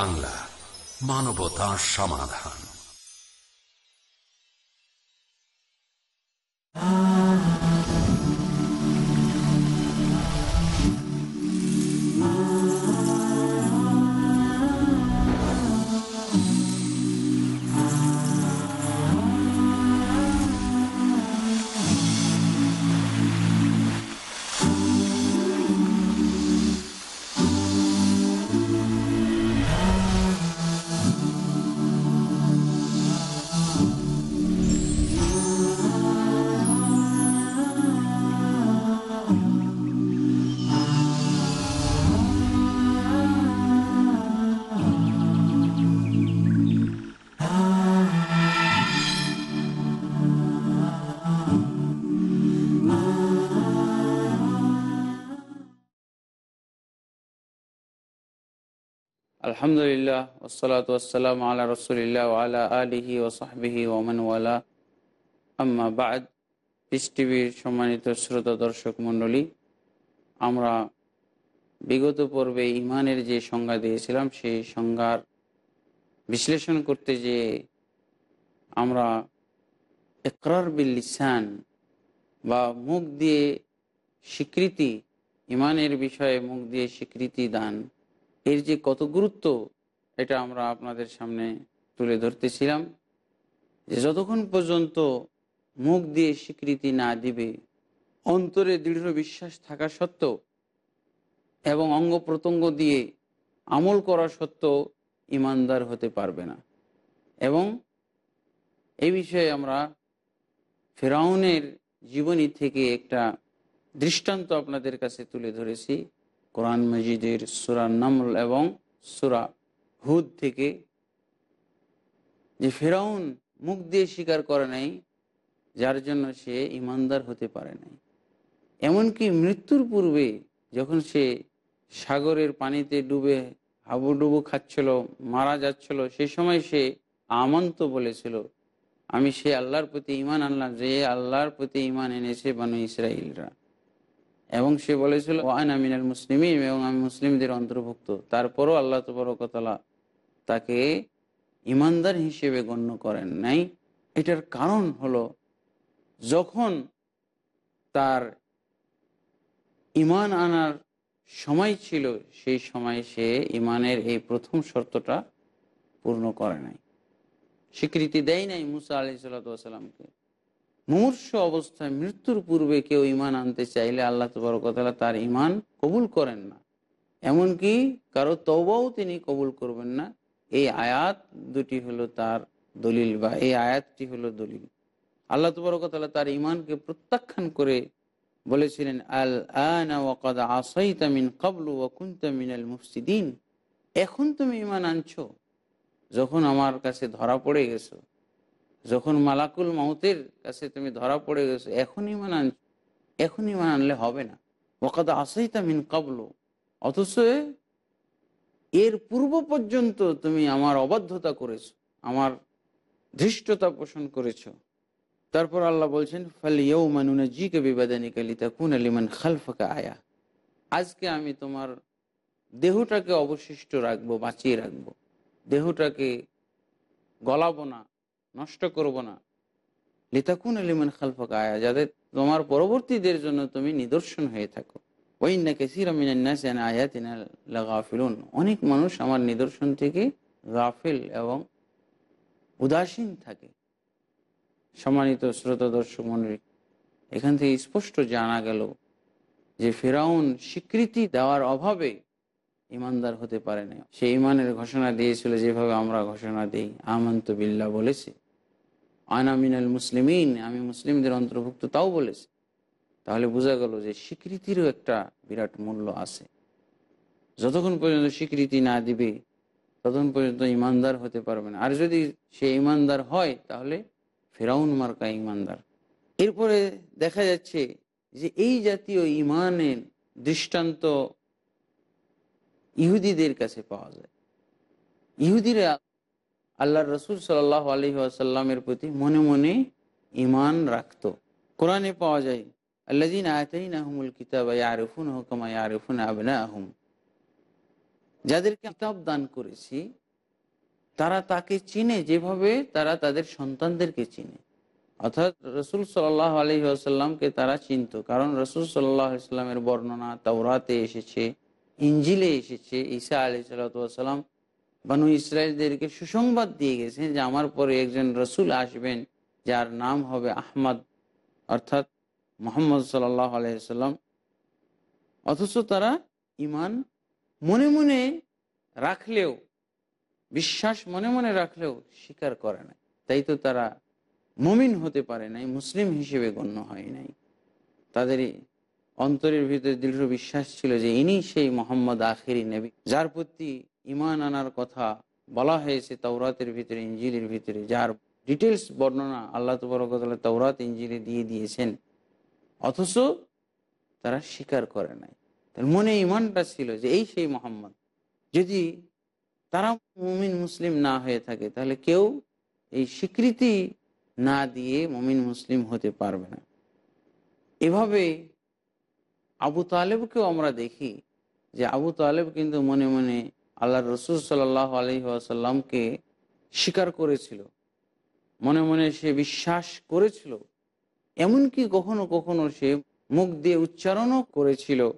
বাংলা মানবতা সমাধান। আলহামদুলিল্লাহ ওসলাত ওসালাম আল্লাহ রসুলিল্লাহ আলা আলিহি ওসাহবিহি ওমান ওয়ালা। আম্মা বাদ, পিস টিভির সম্মানিত শ্রোতা দর্শক মণ্ডলী, আমরা বিগত পর্বে ইমানের যে সংজ্ঞা দিয়েছিলাম, সেই সংজ্ঞার বিশ্লেষণ করতে যে আমরা একরার বিল লিসান বা মুখ দিয়ে স্বীকৃতি ইমানের বিষয়ে মুখ দিয়ে স্বীকৃতি দান এর যে কত গুরুত্ব, এটা আমরা আপনাদের সামনে তুলে ধরতেছিলাম। যে যতক্ষণ পর্যন্ত মুখ দিয়ে স্বীকৃতি না দিবে, অন্তরে দৃঢ় বিশ্বাস থাকা সত্ত্বেও এবং অঙ্গ প্রত্যঙ্গ দিয়ে আমল করা সত্ত্বেও ইমানদার হতে পারবে না। এবং এই বিষয়ে আমরা ফেরাউনের জীবনী থেকে একটা দৃষ্টান্ত আপনাদের কাছে তুলে ধরেছি। কোরআন মজিদের সুরা নামল এবং সুরা হুদ থেকে যে ফেরাউন মুখ দিয়ে স্বীকার করে নাই, যার জন্য সে ইমানদার হতে পারে নাই। এমনকি মৃত্যুর পূর্বে যখন সে সাগরের পানিতে ডুবে হাবুডুবু খাচ্ছিল, মারা যাচ্ছিল, সে সময় সে আমন্ত বলেছিল, আমি সে আল্লাহর প্রতি ইমান আনলাম, যে আল্লাহর প্রতি ইমান এনেছে বানু ইসরায়েলরা এবং সে বলেছিল ওয়ান আমিনাল মুসলিম এবং আমি মুসলিমদের অন্তর্ভুক্ত। তারপরও আল্লাহ তবরকতলা তাকে ইমানদার হিসেবে গণ্য করেন নাই। এটার কারণ হলো, যখন তার ইমান আনার সময় ছিল, সেই সময় সে ইমানের এই প্রথম শর্তটা পূর্ণ করে নাই। স্বীকৃতি দেয় নাই মুসা আলি সাল্লাতামকে মুমূর্ষ অবস্থায় মৃত্যুর পূর্বে কেউ ইমান আনতে চাইলে আল্লাহ তবরকতলা তার ইমান কবুল করেন না। এমনকি কারও তবাও তিনি কবুল করবেন না। এই আয়াত দুটি হলো তার দলিল বা এই আয়াতটি হলো দলিল। আল্লাহ তবরকতলা তার ইমানকে প্রত্যাখ্যান করে বলেছিলেন, আল আসাইতামিন কাবলু ওয়াকুন্তামিনাল মুফসিদিন। এখন তুমি ইমান আনছো, যখন আমার কাছে ধরা পড়ে গেছো। যখন মালাকুল মাউতের কাছে তুমি ধরা পড়ে গেছো, এখনই মান আন এখনই মান আনলে হবে না। ওকাদা আসাইতা মিন কাবলো, অথচ এর পূর্ব পর্যন্ত তুমি আমার অবাধ্যতা করেছ, আমার ধৃষ্টতা পোষণ করেছ। তারপর আল্লাহ বলছেন ফালিয়াউ মানুনা জি কে বিবাদানি কালিতা কুন আলিমান খালফাকা আয়া। আজকে আমি তোমার দেহটাকে অবশিষ্ট রাখব, বাঁচিয়ে রাখব। দেহটাকে গলাবো না। নষ্ট করব না। লিতাকুন আলিমান খালফাক আয়া, যাদের তোমার পরবর্তীদের জন্য তুমি নিদর্শন হয়ে থাকো। ওই না কেসিরামিনাফিলুন অনেক মানুষ আমার নিদর্শন থেকে গাফিল এবং উদাসীন থাকে। সম্মানিত শ্রোতা দর্শক মন্ডলী এখান থেকে স্পষ্ট জানা গেল যে ফেরাউন স্বীকৃতি দেওয়ার অভাবে ইমানদার হতে পারে না সে ইমানের ঘোষণা দিয়েছিল, যেভাবে আমরা ঘোষণা দিই, আমন্ত বিল্লা বলেছে। আনামিনাল মুসলিমিন, আমি মুসলিমদের অন্তর্ভুক্ত তাও বলেছে। তাহলে বোঝা গেল যে স্বীকৃতিরও একটা বিরাট মূল্য আছে। যতক্ষণ পর্যন্ত স্বীকৃতি না দিবে, ততক্ষণ পর্যন্ত ইমানদার হতে পারবে না। আর যদি সে ইমানদার হয়, তাহলে ফেরাউন মার্কা ইমানদার। এরপরে দেখা যাচ্ছে যে এই জাতীয় ইমানের দৃষ্টান্ত ইহুদিদের কাছে পাওয়া যায়। ইহুদিরা আল্লাহ রসুল সাল্লাহ আলহি আসাল্লামের প্রতি মনে মনে ইমান রাখত। কোরআনে পাওয়া যায় আল্লাদিন আহমুল কিতাব আরফুন হুকমা আরফুন আবনা আহম যাদেরকে কিতাব দান করেছি, তারা তাকে চিনে যেভাবে তারা তাদের সন্তানদেরকে চিনে। অর্থাৎ রসুল সাল্লাহ আলহি আসাল্লামকে তারা চিনত, কারণ রসুল সাল্লাহ বর্ণনা তাওরাতে এসেছে ইঞ্জিলে এসেছে, ঈসা আলি সাল্লাম বানু ইসরায়েলদেরকে সুসংবাদ দিয়ে গেছেন যে আমার পরে একজন রসুল আসবেন, যার নাম হবে আহমদ, অর্থাৎ মোহাম্মদ সাল্লাহ আলাইসাল্লাম অথচ তারা ইমান মনে মনে রাখলেও, বিশ্বাস মনে মনে রাখলেও স্বীকার করে না তাই তো তারা মমিন হতে পারে নাই, মুসলিম হিসেবে গণ্য হয় নাই। তাদের অন্তরের ভিতরে দৃঢ় বিশ্বাস ছিল যে ইনি সেই মোহাম্মদ আখেরি নবী, যার প্রতি ইমান আনার কথা বলা হয়েছে তাওরাতের ভিতরে ইঞ্জিলের ভিতরে, যার ডিটেলস বর্ণনা আল্লাহ তবরকতলা তাওরাত ইঞ্জিলে দিয়ে দিয়েছেন। অথচ তারা স্বীকার করে নাই। তার মনে ইমানটা ছিল যে এই সেই মোহাম্মদ। যদি তারা মুমিন মুসলিম না হয়ে থাকে, তাহলে কেউ এই স্বীকৃতি না দিয়ে মমিন মুসলিম হতে পারবে না। এভাবে আবু তালেবকেও আমরা দেখি যে আবু তালেব কিন্তু মনে মনে আল্লাহ রসুল সাল্লাহ আলহি আসাল্লামকে স্বীকার করেছিল। মনে মনে সে বিশ্বাস করেছিল। এমনকি কখনো কখনো সে মুখ দিয়ে উচ্চারণও করেছিল।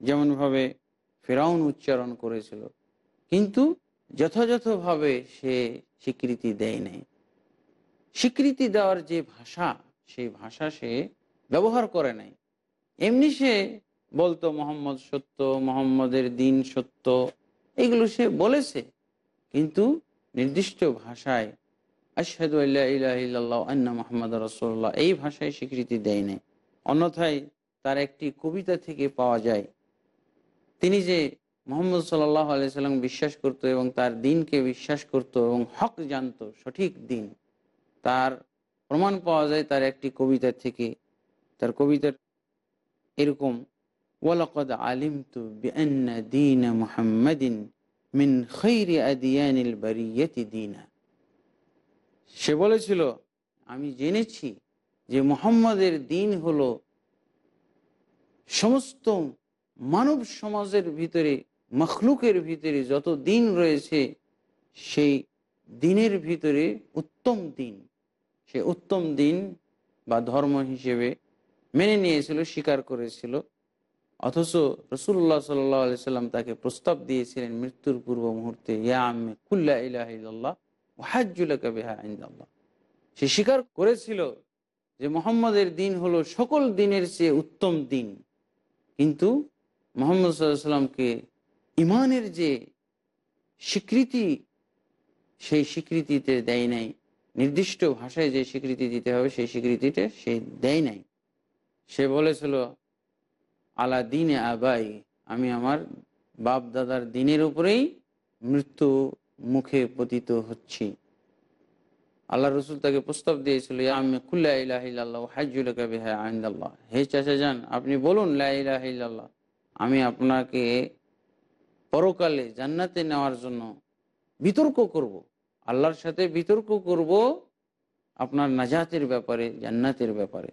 যেমনভাবে ফেরাউন উচ্চারণ করেছিল। কিন্তু যথাযথভাবে সে স্বীকৃতি দেয় নাই। স্বীকৃতি দেওয়ার যে ভাষা, সেই ভাষা সে ব্যবহার করে নাই। এমনি সে বলতো, মোহাম্মদ সত্য, মোহাম্মদের দিন সত্য। এগুলো সে বলেছে। কিন্তু নির্দিষ্ট ভাষায় আশহাদু আল্লাহ আন্না মোহাম্মদ রসোল্লাহ এই ভাষায় স্বীকৃতি দেয় নাই। অন্যথায় তার একটি কবিতা থেকে পাওয়া যায়। তিনি যে মোহাম্মদ সাল্লাহ আলাইসাল্লাম বিশ্বাস করত এবং তার দিনকে বিশ্বাস করত এবং হক জানত, সঠিক দিন, তার প্রমাণ পাওয়া যায় তার একটি কবিতা থেকে। তার কবিতার এরকম ওয়ালাকদ আলিম তু মুহাম্মাদিন মিন খৈরি আদিয়ানিল বারিয়াতি দিনা। সে বলেছিল, আমি জেনেছি যে মোহাম্মদের দিন হলো সমস্ত মানব সমাজের ভিতরে, মখলুকের ভিতরে যত দিন রয়েছে, সেই দিনের ভিতরে উত্তম দিন, সে উত্তম দিন বা ধর্ম হিসেবে মেনে নিয়েছিল, স্বীকার করেছিল। অথচ রসুল্লাহ সাল্লি সাল্লাম তাকে প্রস্তাব দিয়েছিলেন, মৃত্যুর পূর্ব মুহূর্তে সে স্বীকার করেছিল যে মোহাম্মদের দিন হলো সকল দিনের চেয়ে উত্তম দিন। কিন্তু মোহাম্মদ সাল্লামকে ইমানের যে স্বীকৃতি, সেই স্বীকৃতিতে দেয় নাই। নির্দিষ্ট ভাষায় যে স্বীকৃতি দিতে হবে, সেই স্বীকৃতিটা সে দেয় নাই। সে বলেছিল আলা দিনে আবাই, আমি আমার বাপ দাদার দিনের উপরেই মৃত্যু মুখে পতিত হচ্ছি। আল্লাহ রসুল তাকে প্রস্তাব দিয়েছিল আমি খুল্লা ইলাহিল্লাহ হাজুল্লাহ আইন্দাল্লাহ হে চাচা যান, আপনি বলুন লাহ আমি আপনাকে পরকালে জান্নাতে নেওয়ার জন্য বিতর্ক করব। আল্লাহর সাথে বিতর্ক করব আপনার নাজাতের ব্যাপারে, জান্নাতের ব্যাপারে।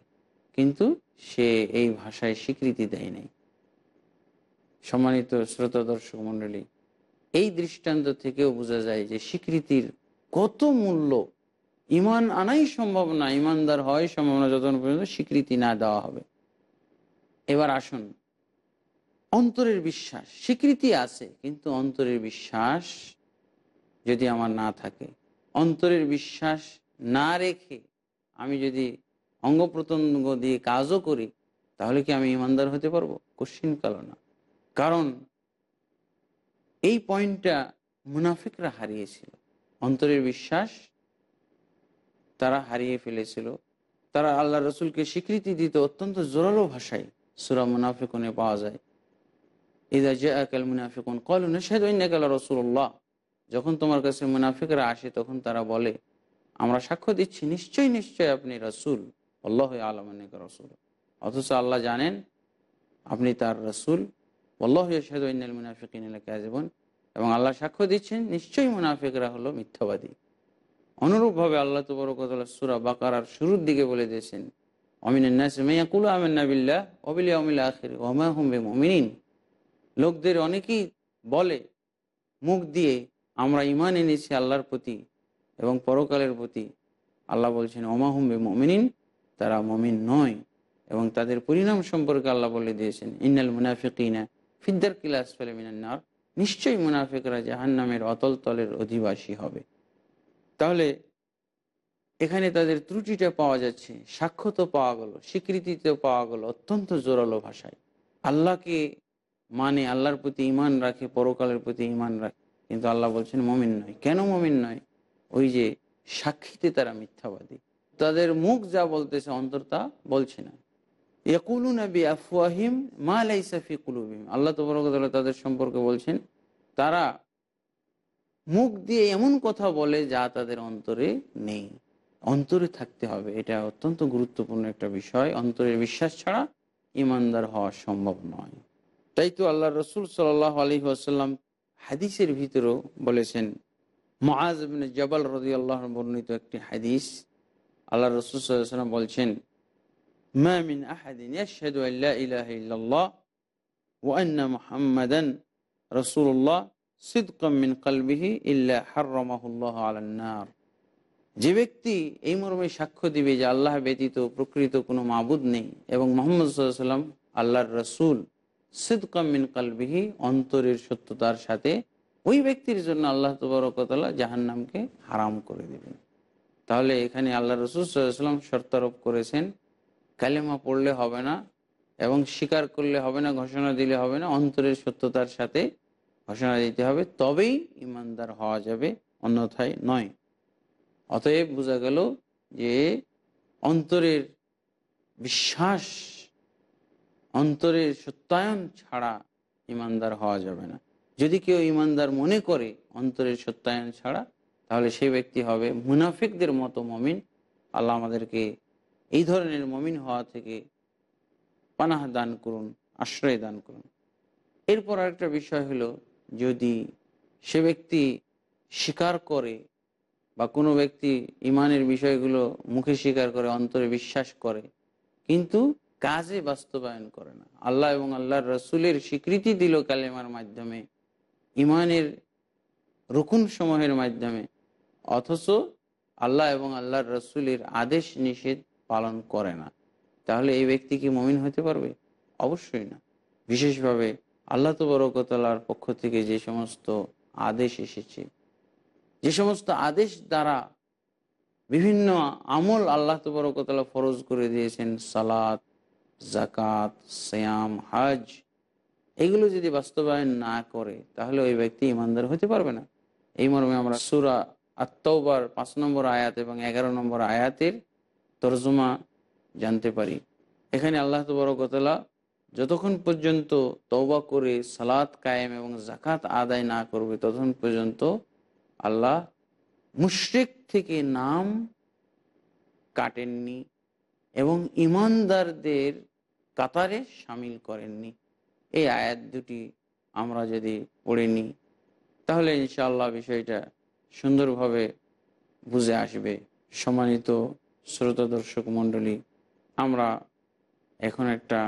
কিন্তু সে এই ভাষায় স্বীকৃতি দেয় নাই। সম্মানিত শ্রোতা দর্শক মন্ডলী এই দৃষ্টান্ত থেকেও বোঝা যায় যে স্বীকৃতির কত মূল্য ইমান আনাই সম্ভব না, ইমানদার হয় সম্ভব না, যতক্ষণ পর্যন্ত স্বীকৃতি না দেওয়া হবে। এবার আসুন, অন্তরের বিশ্বাস, স্বীকৃতি আছে, কিন্তু অন্তরের বিশ্বাস যদি আমার না থাকে, অন্তরের বিশ্বাস না রেখে আমি যদি অঙ্গ প্রত্যঙ্গ দিয়ে কাজও করি, তাহলে কি আমি ইমানদার হতে পারব? কশ্চিন কাল না। কারণ এই পয়েন্টটা মুনাফিকরা হারিয়েছিল। অন্তরের বিশ্বাস তারা হারিয়ে ফেলেছিল। তারা আল্লাহ রসুলকে স্বীকৃতি দিতে অত্যন্ত জোরালো ভাষায় সুরা মুনাফিকনে পাওয়া যায়। ইদা জাকাল মুনাফিকুন কল নেশাদ রসুল্লাহ যখন তোমার কাছে মুনাফিকরা আসে, তখন তারা বলে, আমরা সাক্ষ্য দিচ্ছি, নিশ্চয়ই নিশ্চয় আপনি রসুল। আল্লাহ আলমানিক রসুল। অথচ আল্লাহ জানেন, আপনি তার রসুল। আল্লাহ শাহিদ কাজীবন এবং আল্লাহ সাক্ষ্য দিচ্ছেন, নিশ্চয়ই মুনাফিকরা হলো মিথ্যাবাদী। অনুরূপভাবে আল্লাহ তবরকতলা সুরা বাকার শুরুর দিকে বলে দিয়েছেন ওমা হুমবে মমিনিন লোকদের অনেকেই বলে, মুখ দিয়ে, আমরা ইমান এনেছি আল্লাহর প্রতি এবং পরকালের প্রতি। আল্লাহ বলছেন ওমাহুম্বে মমিনিন তারা মমিন নয় এবং তাদের পরিণাম সম্পর্কে আল্লাহ বলে দিয়েছেন, ইন্নাল মুনাফিকিনা ফিদ্দার কিলাস ফেলে মিনান্নার নিশ্চয়ই মুনাফিকরা জাহান নামের অতল তলের অধিবাসী হবে। তাহলে এখানে তাদের ত্রুটিটা পাওয়া যাচ্ছে, সাক্ষ্য তো পাওয়া গেল স্বীকৃতিতেও পাওয়া গেল অত্যন্ত জোরালো ভাষায়। আল্লাহকে মানে আল্লাহর প্রতি ইমান রাখে, পরকালের প্রতি ইমান রাখে। কিন্তু আল্লাহ বলছেন, মমিন নয়। কেন মমিন নয়? ওই যে সাক্ষীতে তারা মিথ্যাবাদী। তাদের মুখ যা বলতেছে অন্তর তা বলছে না। ইয়াকুলু নবী আফওয়াহিম মা কুলুবিম আল্লাহ তবরকতলা তাদের সম্পর্কে বলছেন, তারা মুখ দিয়ে এমন কথা বলে যা তাদের অন্তরে নেই। অন্তরে থাকতে হবে, এটা অত্যন্ত গুরুত্বপূর্ণ একটা বিষয়। অন্তরের বিশ্বাস ছাড়া ইমানদার হওয়া সম্ভব নয়। তাই তো আল্লাহ রসুল সাল আলী আসাল্লাম হাদিসের ভিতরেও বলেছেন মহাজ জবাল রদি আল্লাহ বর্ণিত একটি হাদিস আল্লাহ রসুল বলছেন মামিন মিন যে ব্যক্তি এই মর্মে সাক্ষ্য দিবে যে আল্লাহ ব্যতীত প্রকৃত কোনো মাবুদ নেই এবং মোহাম্মদ সাল্লাম আল্লাহর রসুল সিদকাম মিন কালবিহি, অন্তরের সত্যতার সাথে ওই ব্যক্তির জন্য আল্লাহ তবরকতলা জাহান্নামকে হারাম করে দেবেন। তাহলে এখানে আল্লাহ রসুল সাল্লাম শর্তারোপ করেছেন, কালেমা পড়লে হবে না এবং স্বীকার করলে হবে না, ঘোষণা দিলে হবে না, অন্তরের সত্যতার সাথে ঘোষণা দিতে হবে, তবেই ইমানদার হওয়া যাবে, অন্যথায় নয়। অতএব বোঝা গেল যে অন্তরের বিশ্বাস, অন্তরের সত্যায়ন ছাড়া ইমানদার হওয়া যাবে না। যদি কেউ ইমানদার মনে করে অন্তরের সত্যায়ন ছাড়া তাহলে সেই ব্যক্তি হবে মুনাফিকদের মতো মমিন। আল্লাহ আমাদেরকে এই ধরনের মমিন হওয়া থেকে পানাহ দান করুন, আশ্রয় দান করুন। এরপর আরেকটা বিষয় হলো, যদি সে ব্যক্তি স্বীকার করে বা কোনো ব্যক্তি ইমানের বিষয়গুলো মুখে স্বীকার করে, অন্তরে বিশ্বাস করে, কিন্তু কাজে বাস্তবায়ন করে না। আল্লাহ এবং আল্লাহর রসুলের স্বীকৃতি দিল কালেমার মাধ্যমে, ইমানের রুকুন সমূহের মাধ্যমে অথচ আল্লাহ এবং আল্লাহর রসুলের আদেশ নিষেধ পালন করে না। তাহলে এই ব্যক্তি কি মমিন হতে পারবে? অবশ্যই না। বিশেষভাবে আল্লাহ তবরকতলার পক্ষ থেকে যে সমস্ত আদেশ এসেছে, যে সমস্ত আদেশ দ্বারা বিভিন্ন আমল আল্লাহ তবরকতলা ফরজ করে দিয়েছেন, সালাত জাকাত শ্যাম হাজ, এগুলো যদি বাস্তবায়ন না করে, তাহলে ওই ব্যক্তি ইমানদার হতে পারবে না। এই মর্মে আমরা সুরা আত্মবার পাঁচ নম্বর আয়াত এবং এগারো নম্বর আয়াতের তর্জমা জানতে পারি। এখানে আল্লাহ তবরকতলা যতক্ষণ পর্যন্ত তওবা করে সালাত কায়েম এবং জাকাত আদায় না করবে, ততক্ষণ পর্যন্ত আল্লাহ মুশ্রিক থেকে নাম কাটেননি এবং ইমানদারদের কাতারে সামিল করেননি। এই আয়াত দুটি আমরা যদি পড়ে নিই, তাহলে ইনশাআল্লাহ বিষয়টা সুন্দরভাবে বুঝে আসবে। সম্মানিত শ্রোতা দর্শক মণ্ডলী, আমরা এখন একটা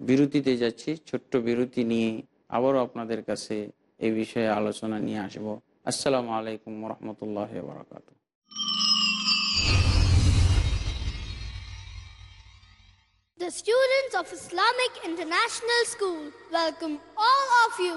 বিরতিতে যাচ্ছি। ছোট্ট বিরতি নিয়ে আবারও আপনাদের কাছে এই বিষয়ে আলোচনা নিয়ে আসব। আসসালামু আলাইকুম রহমতুল্লাহ বারকাত The students of Islamic International School, welcome all of you.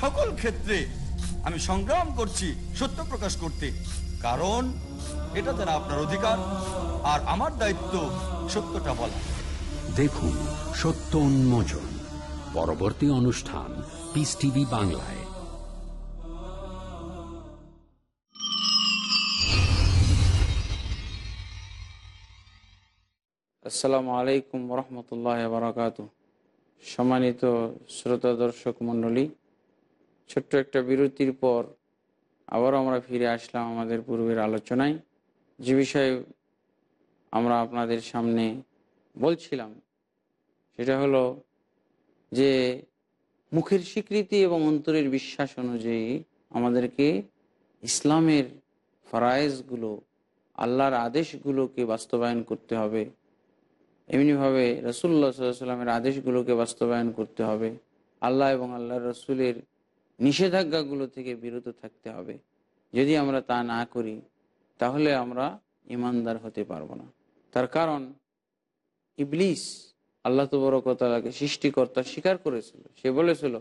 সকল ক্ষেত্রে আমি সংগ্রাম করছি সত্য প্রকাশ করতে। কারণ এটা যেন আপনার অধিকার আর আমার দায়িত্ব সত্যটা বলা। দেখুন সত্য উন্মোচন পরবর্তী অনুষ্ঠান পিস টিভি বাংলায়। আসসালামু আলাইকুম রহমতুল্লাহ বারাকাতু সম্মানিত শ্রোতা দর্শক মণ্ডলী ছোট্ট একটা বিরতির পর আবার আমরা ফিরে আসলাম আমাদের পূর্বের আলোচনায়। যে বিষয়ে আমরা আপনাদের সামনে বলছিলাম, সেটা হলো যে মুখের স্বীকৃতি এবং অন্তরের বিশ্বাস অনুযায়ী আমাদেরকে ইসলামের ফরায়েজগুলো, আল্লাহর আদেশগুলোকে বাস্তবায়ন করতে হবে। এমনিভাবে রসুল্লা সাল্লামের আদেশগুলোকে বাস্তবায়ন করতে হবে। আল্লাহ এবং আল্লাহ রসুলের নিষেধাজ্ঞাগুলো থেকে বিরত থাকতে হবে। যদি আমরা তা না করি, তাহলে আমরা ইমানদার হতে পারব না। তার কারণ, ইবলিস আল্লাহ তবরকতালাকে সৃষ্টিকর্তা স্বীকার করেছিল। সে বলেছিল,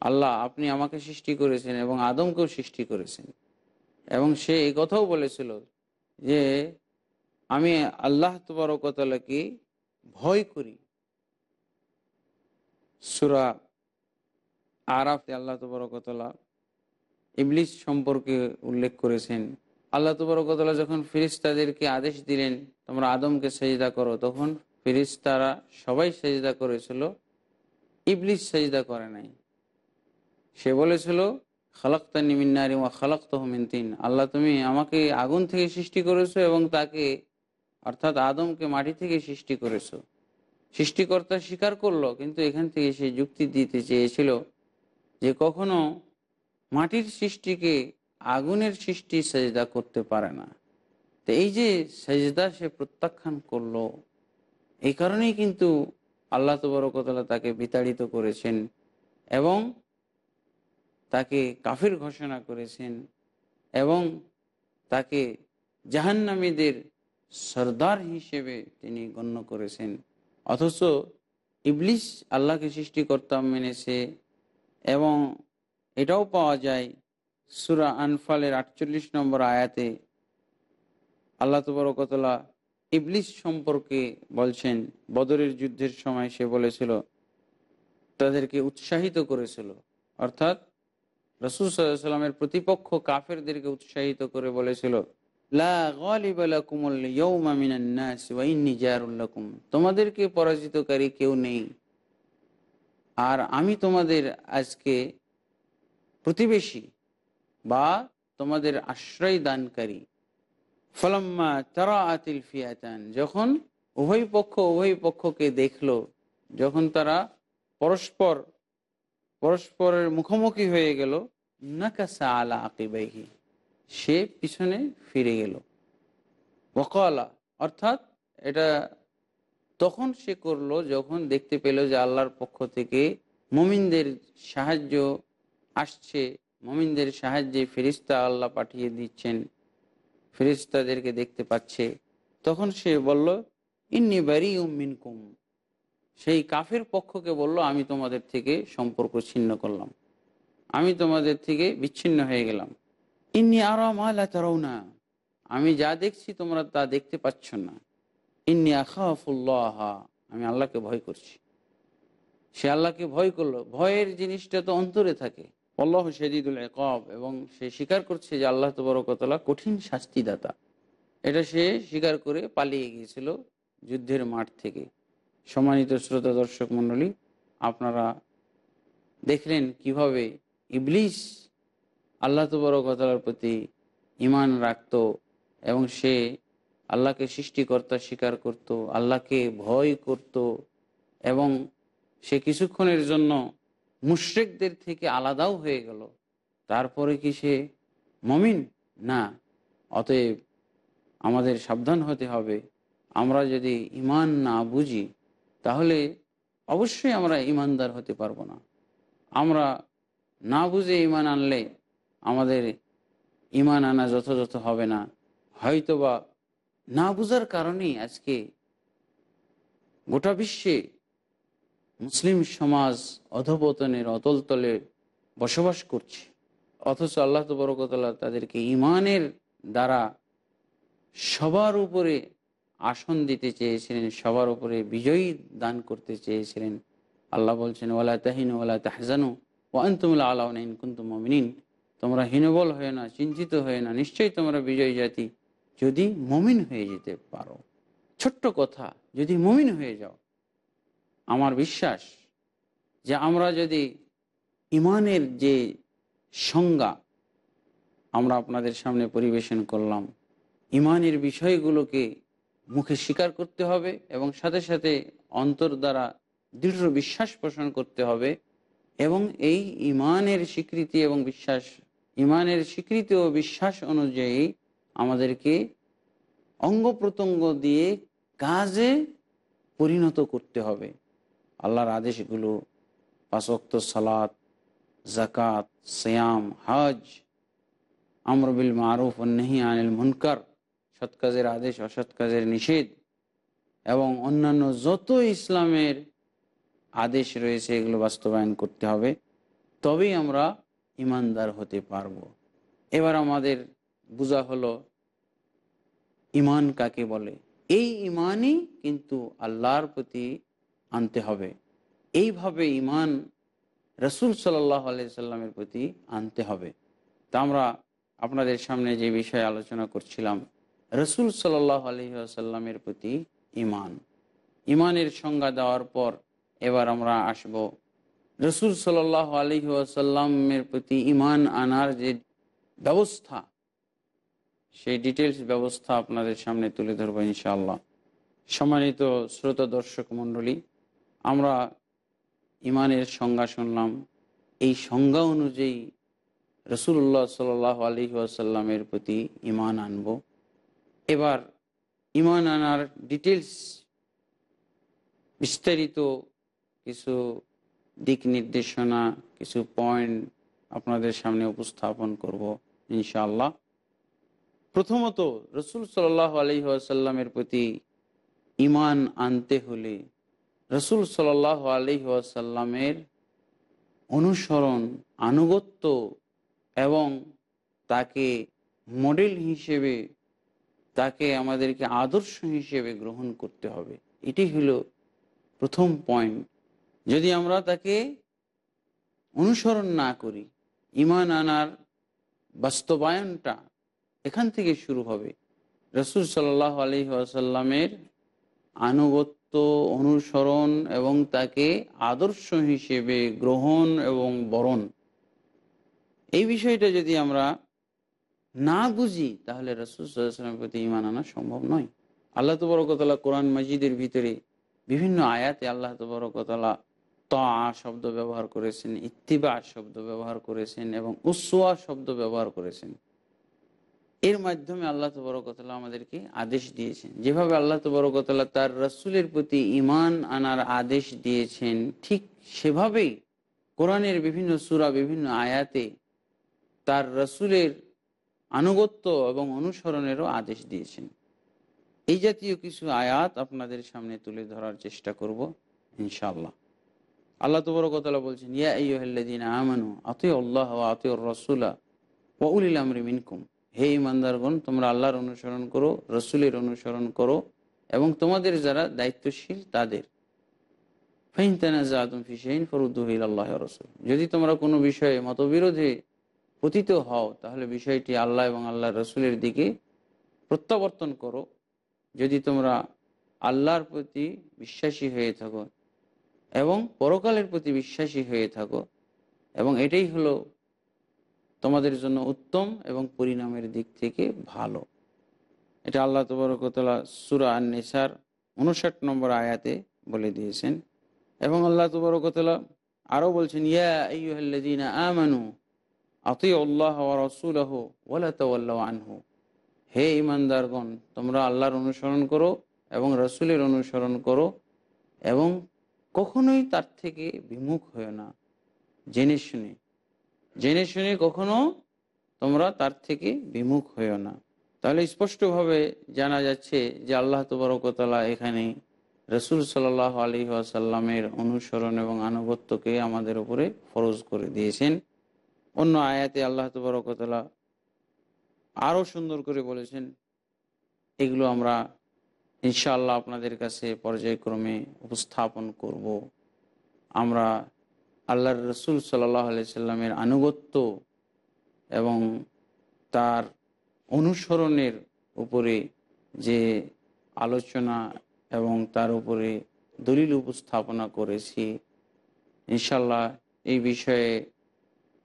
আল্লাহ, আপনি আমাকে সৃষ্টি করেছেন এবং আদমকেও সৃষ্টি করেছেন। এবং সে এই কথাও বলেছিল যে, আমি আল্লাহ তবরকতালাকে ভয় করি। সুরা আরাফে আল্লাহ তবরকতলা ইবলিস সম্পর্কে উল্লেখ করেছেন। আল্লাহ তবরকতলা যখন ফিরিস্তাদেরকে আদেশ দিলেন, তোমরা আদমকে সেজদা করো, তখন ফিরিস্তারা সবাই সেজদা করেছিল। ইবলিস সেজদা করে নাই। সে বলেছিল খালাক্তা নিমিনারি ওয়া খালাক্ত তিন। আল্লাহ, তুমি আমাকে আগুন থেকে সৃষ্টি করেছ এবং তাকে, অর্থাৎ আদমকে মাটি থেকে সৃষ্টি করেছ। সৃষ্টিকর্তা স্বীকার করল, কিন্তু এখান থেকে সে যুক্তি দিতে চেয়েছিল যে কখনো মাটির সৃষ্টিকে আগুনের সৃষ্টি সেজদা করতে পারে না। তো এই যে সেজদা সে প্রত্যাখ্যান করল এই কারণেই কিন্তু আল্লাহ তবরকতলা তাকে বিতাড়িত করেছেন এবং তাকে কাফির ঘোষণা করেছেন এবং তাকে জাহান্নামীদের সর্দার হিসেবে তিনি গণ্য করেছেন। অথচ ইবলিশ আল্লাহকে সৃষ্টিকর্তা মেনেছে এবং এটাও পাওয়া যায় সুরা আনফালের আটচল্লিশ নম্বর আয়াতে আল্লাহ তবরকতলা ইবলিশ সম্পর্কে বলছেন, বদরের যুদ্ধের সময় সে বলেছিল, তাদেরকে উৎসাহিত করেছিল। অর্থাৎ রসুল সাল্লামের প্রতিপক্ষ কাফেরদেরকে উৎসাহিত করে বলেছিল তোমাদেরকে পরাজিতকারী কেউ নেই। আর আমি তোমাদের আজকে প্রতিবেশী বা তোমাদের আশ্রয় দানকারী। ফলম্মা তারা আতিল ফিয়াতান, যখন উভয় পক্ষ উভয় পক্ষকে দেখল, যখন তারা পরস্পর, পরস্পরের মুখোমুখি হয়ে গেল, নাকাসা আলা আকিবাইহি, সে পিছনে ফিরে গেল। ওকলা অর্থাৎ এটা তখন সে করল যখন দেখতে পেল যে আল্লাহর পক্ষ থেকে মমিনদের সাহায্য আসছে, মমিনদের সাহায্যে ফেরিস্তা আল্লাহ পাঠিয়ে দিচ্ছেন ফেরিস্তাদেরকে দেখতে পাচ্ছে। তখন সে বলল, ইন্নি বারি মিনকুম। সেই কাফের পক্ষকে বলল, আমি তোমাদের থেকে সম্পর্ক ছিন্ন করলাম। আমি তোমাদের থেকে বিচ্ছিন্ন হয়ে গেলাম। ইন্নি আরাম আল্লাহ তারাও না আমি যা দেখছি তোমরা তা দেখতে পাচ্ছ না। ইন্নি আখাফুল্লাহ আমি আল্লাহকে ভয় করছি। সে আল্লাহকে ভয় করল। ভয়ের জিনিসটা তো অন্তরে থাকে। আল্লাহ শেদিদুল একব এবং সে স্বীকার করছে যে আল্লাহ তো তবরকতলা কঠিন শাস্তিদাতা। এটা সে স্বীকার করে পালিয়ে গিয়েছিল যুদ্ধের মাঠ থেকে। সম্মানিত শ্রোতা দর্শক মণ্ডলী, আপনারা দেখলেন কীভাবে ইবলিশ আল্লাহ তো তবরকতলার প্রতি ইমান রাখত, এবং সে আল্লাহকে সৃষ্টিকর্তা স্বীকার করত, আল্লাহকে ভয় করত এবং সে কিছুক্ষণের জন্য মুশ্রেকদের থেকে আলাদাও হয়ে গেল। তারপরে কি সে মমিন? না। অতএব আমাদের সাবধান হতে হবে। আমরা যদি ইমান না বুঝি, তাহলে অবশ্যই আমরা ইমানদার হতে পারব না। আমরা না বুঝে ইমান আনলে আমাদের ইমান আনা যথাযথ হবে না। হয়তোবা না বুঝার কারণে আজকে গোটা বিশ্বে মুসলিম সমাজ অধপতনের অতলতলে বসবাস করছে। অথচ আল্লাহ তবরকতলা তাদেরকে ইমানের দ্বারা সবার উপরে আসন দিতে চেয়েছিলেন, সবার উপরে বিজয়ী দান করতে চেয়েছিলেন। আল্লাহ বলছেন ওলা তাহিন ওলা তাহজানু ও আন্তমুল্লা কিন্তু মমিনিন। তোমরা হীনবল হয়ে না, চিন্তিত হয়ে না, নিশ্চয়ই তোমরা বিজয়ী জাতি। যদি মমিন হয়ে যেতে পারো, ছোট্ট কথা, যদি মমিন হয়ে যাও, আমার বিশ্বাস যে আমরা যদি ইমানের যে সংজ্ঞা আমরা আপনাদের সামনে পরিবেশন করলাম, ইমানের বিষয়গুলোকে মুখে স্বীকার করতে হবে এবং সাথে সাথে অন্তর দ্বারা দৃঢ় বিশ্বাস পোষণ করতে হবে এবং এই ইমানের স্বীকৃতি এবং বিশ্বাস, ইমানের স্বীকৃতি ও বিশ্বাস অনুযায়ী আমাদেরকে অঙ্গ প্রত্যঙ্গ দিয়ে কাজে পরিণত করতে হবে। আল্লাহর আদেশগুলো পাশক্ত সালাত জাকাত সিয়াম, হজ আমরবিল মারুফ নেহি আনিল মুনকার, সৎ কাজের আদেশ, অসৎ কাজের নিষেধ এবং অন্যান্য যত ইসলামের আদেশ রয়েছে, এগুলো বাস্তবায়ন করতে হবে। তবেই আমরা ইমানদার হতে পারব। এবার আমাদের বোঝা হলো, ইমান কাকে বলে? এই ইমানই কিন্তু আল্লাহর প্রতি আনতে হবে। এইভাবে ইমান রসুল সাল্লাহ সাল্লামের প্রতি আনতে হবে। তা আমরা আপনাদের সামনে যে বিষয়ে আলোচনা করছিলাম, রসুল সাল্লাহ আলহিহাসাল্লামের প্রতি ইমান। ইমানের সংজ্ঞা দেওয়ার পর এবার আমরা আসব রসুল সাল্লাহ আলহি আসাল্লামের প্রতি ইমান আনার যে ব্যবস্থা সেই ডিটেলস ব্যবস্থা আপনাদের সামনে তুলে ধরবো ইনশাআল্লাহ। সম্মানিত শ্রোতা দর্শক মণ্ডলী, আমরা ইমানের সংজ্ঞা শুনলাম। এই সংজ্ঞা অনুযায়ী রসুল্লাহ সাল আলী আসাল্লামের প্রতি ইমান আনব। এবার ইমান আনার ডিটেলস বিস্তারিত কিছু দিক নির্দেশনা, কিছু পয়েন্ট আপনাদের সামনে উপস্থাপন করব ইনশাআল্লাহ। প্রথমত রসুল সাল্লাহ আলহিহাসাল্লামের প্রতি ইমান আনতে হলে রসুল সাল্লাহ আলহিহাসাল্লামের অনুসরণ, আনুগত্য এবং তাকে মডেল হিসেবে, তাকে আমাদেরকে আদর্শ হিসেবে গ্রহণ করতে হবে। এটি হলো প্রথম পয়েন্ট যদি আমরা তাকে অনুসরণ না করি ইমান আনার বাস্তবায়নটা এখান থেকে শুরু হবে। রসুল সাল্লাহ আলি আসাল্লামের আনুগত্য, অনুসরণ এবং তাকে আদর্শ হিসেবে গ্রহণ এবং বরণ। এই বিষয়টা যদি আমরা না বুঝি, তাহলে রসুল সাল্লামের প্রতি ইমান আনা সম্ভব নয়। আল্লাহ তবরকতলা কোরআন মজিদের ভিতরে বিভিন্ন আয়াতে আল্লাহ তবরকতলা তা শব্দ ব্যবহার করেছেন, ইত্তিবা শব্দ ব্যবহার করেছেন এবং উসোয়া শব্দ ব্যবহার করেছেন। এর মাধ্যমে আল্লাহ তবরকতলা আমাদেরকে আদেশ দিয়েছেন। যেভাবে আল্লাহ তবরকতলা তার রসুলের প্রতি ইমান আনার আদেশ দিয়েছেন, ঠিক সেভাবেই কোরআনের বিভিন্ন সুরা, বিভিন্ন আয়াতে তার রসুলের আনুগত্য এবং অনুসরণেরও আদেশ দিয়েছেন। এই জাতীয় কিছু আয়াত আপনাদের সামনে তুলে ধরার চেষ্টা করব, ইনশাআল্লাহ। আল্লাহ তবরকতলা বলছেন, ইয়া আইয়ুহাল্লাযীন আমানু আতিউ আল্লাহ আতিউর রাসূলা ওয়া উলিল আমরি মিনকুম। হে ইমানদারগণ, তোমরা আল্লাহর অনুসরণ করো, রসুলের অনুসরণ করো, এবং তোমাদের যারা দায়িত্বশীল তাদের। আল্লাহ রসুল। যদি তোমরা কোনো বিষয়ে মতবিরোধে পতিত হও, তাহলে বিষয়টি আল্লাহ এবং আল্লাহ রসুলের দিকে প্রত্যাবর্তন করো। যদি তোমরা আল্লাহর প্রতি বিশ্বাসী হয়ে থাকো এবং পরকালের প্রতি বিশ্বাসী হয়ে থাকো, এবং এটাই হলো তোমাদের জন্য উত্তম এবং পরিণামের দিক থেকে ভালো। এটা আল্লাহ তবরকতলা সুরা নিসার উনষাট নম্বর আয়াতে বলে দিয়েছেন। এবং আল্লাহ তবরকতলা আরও বলছেন, ইয়া আমানু আল্লাহ আনহু। হে ইমানদারগণ তোমরা আল্লাহর অনুসরণ করো এবং রসুলের অনুসরণ করো এবং কখনোই তার থেকে বিমুখ হয়েও না। জেনে শুনে জেনে শুনে কখনো তোমরা তার থেকে বিমুখ হয়েও না। তাহলে স্পষ্টভাবে জানা যাচ্ছে যে আল্লাহ তবরকতলা এখানে রসুল সাল্লাহ আলী আসাল্লামের অনুসরণ এবং আনুগত্যকে আমাদের উপরে ফরজ করে দিয়েছেন। অন্য আয়াতে আল্লাহ তবরকতলা আরও সুন্দর করে বলেছেন, এগুলো আমরা ইনশাআল্লাহ আপনাদের কাছে পর্যায়ক্রমে উপস্থাপন করব। আমরা আল্লাহর রসুল সাল্লাহ সাল্লামের আনুগত্য এবং তার অনুসরণের উপরে যে আলোচনা এবং তার উপরে দলিল উপস্থাপনা করেছি ইনশাল্লাহ এই বিষয়ে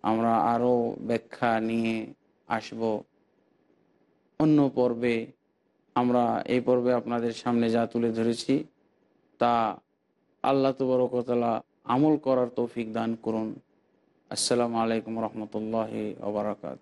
আমরা আরও ব্যাখ্যা নিয়ে আসব। অন্য পর্বে আমরা এই পর্বে আপনাদের সামনে যা তুলে ধরেছি তা আল্লাহ তবরকতলা আমল করার তৌফিক দান করুন। আসসালামু আলাইকুম রহমতুল্লাহ ওবরাকাত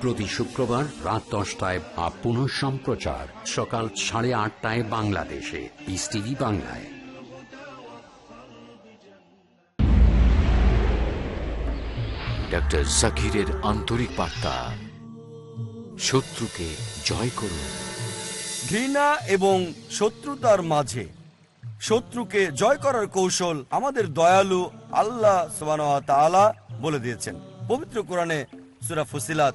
প্রতি শুক্রবার রাত দশটায় বা পুনঃ সম্প্রচার সকাল সাড়ে আটটায় বাংলাদেশে। পিস টিভি বাংলায়। ডক্টর জাকিরের আন্তরিক বার্তা। শত্রুকে জয় করুন। ঘৃণা এবং শত্রুতার মাঝে শত্রুকে জয় করার কৌশল আমাদের দয়ালু আল্লাহ তাআলা বলে দিয়েছেন। পবিত্র কোরআনে সুরা ফুসিলাত